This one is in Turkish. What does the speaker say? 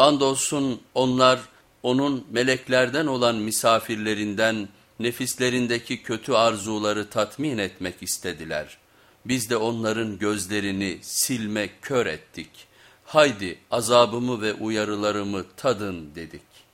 Andolsun onlar onun meleklerden olan misafirlerinden nefislerindeki kötü arzuları tatmin etmek istediler. Biz de onların gözlerini silme kör ettik. Haydi azabımı ve uyarılarımı tadın dedik.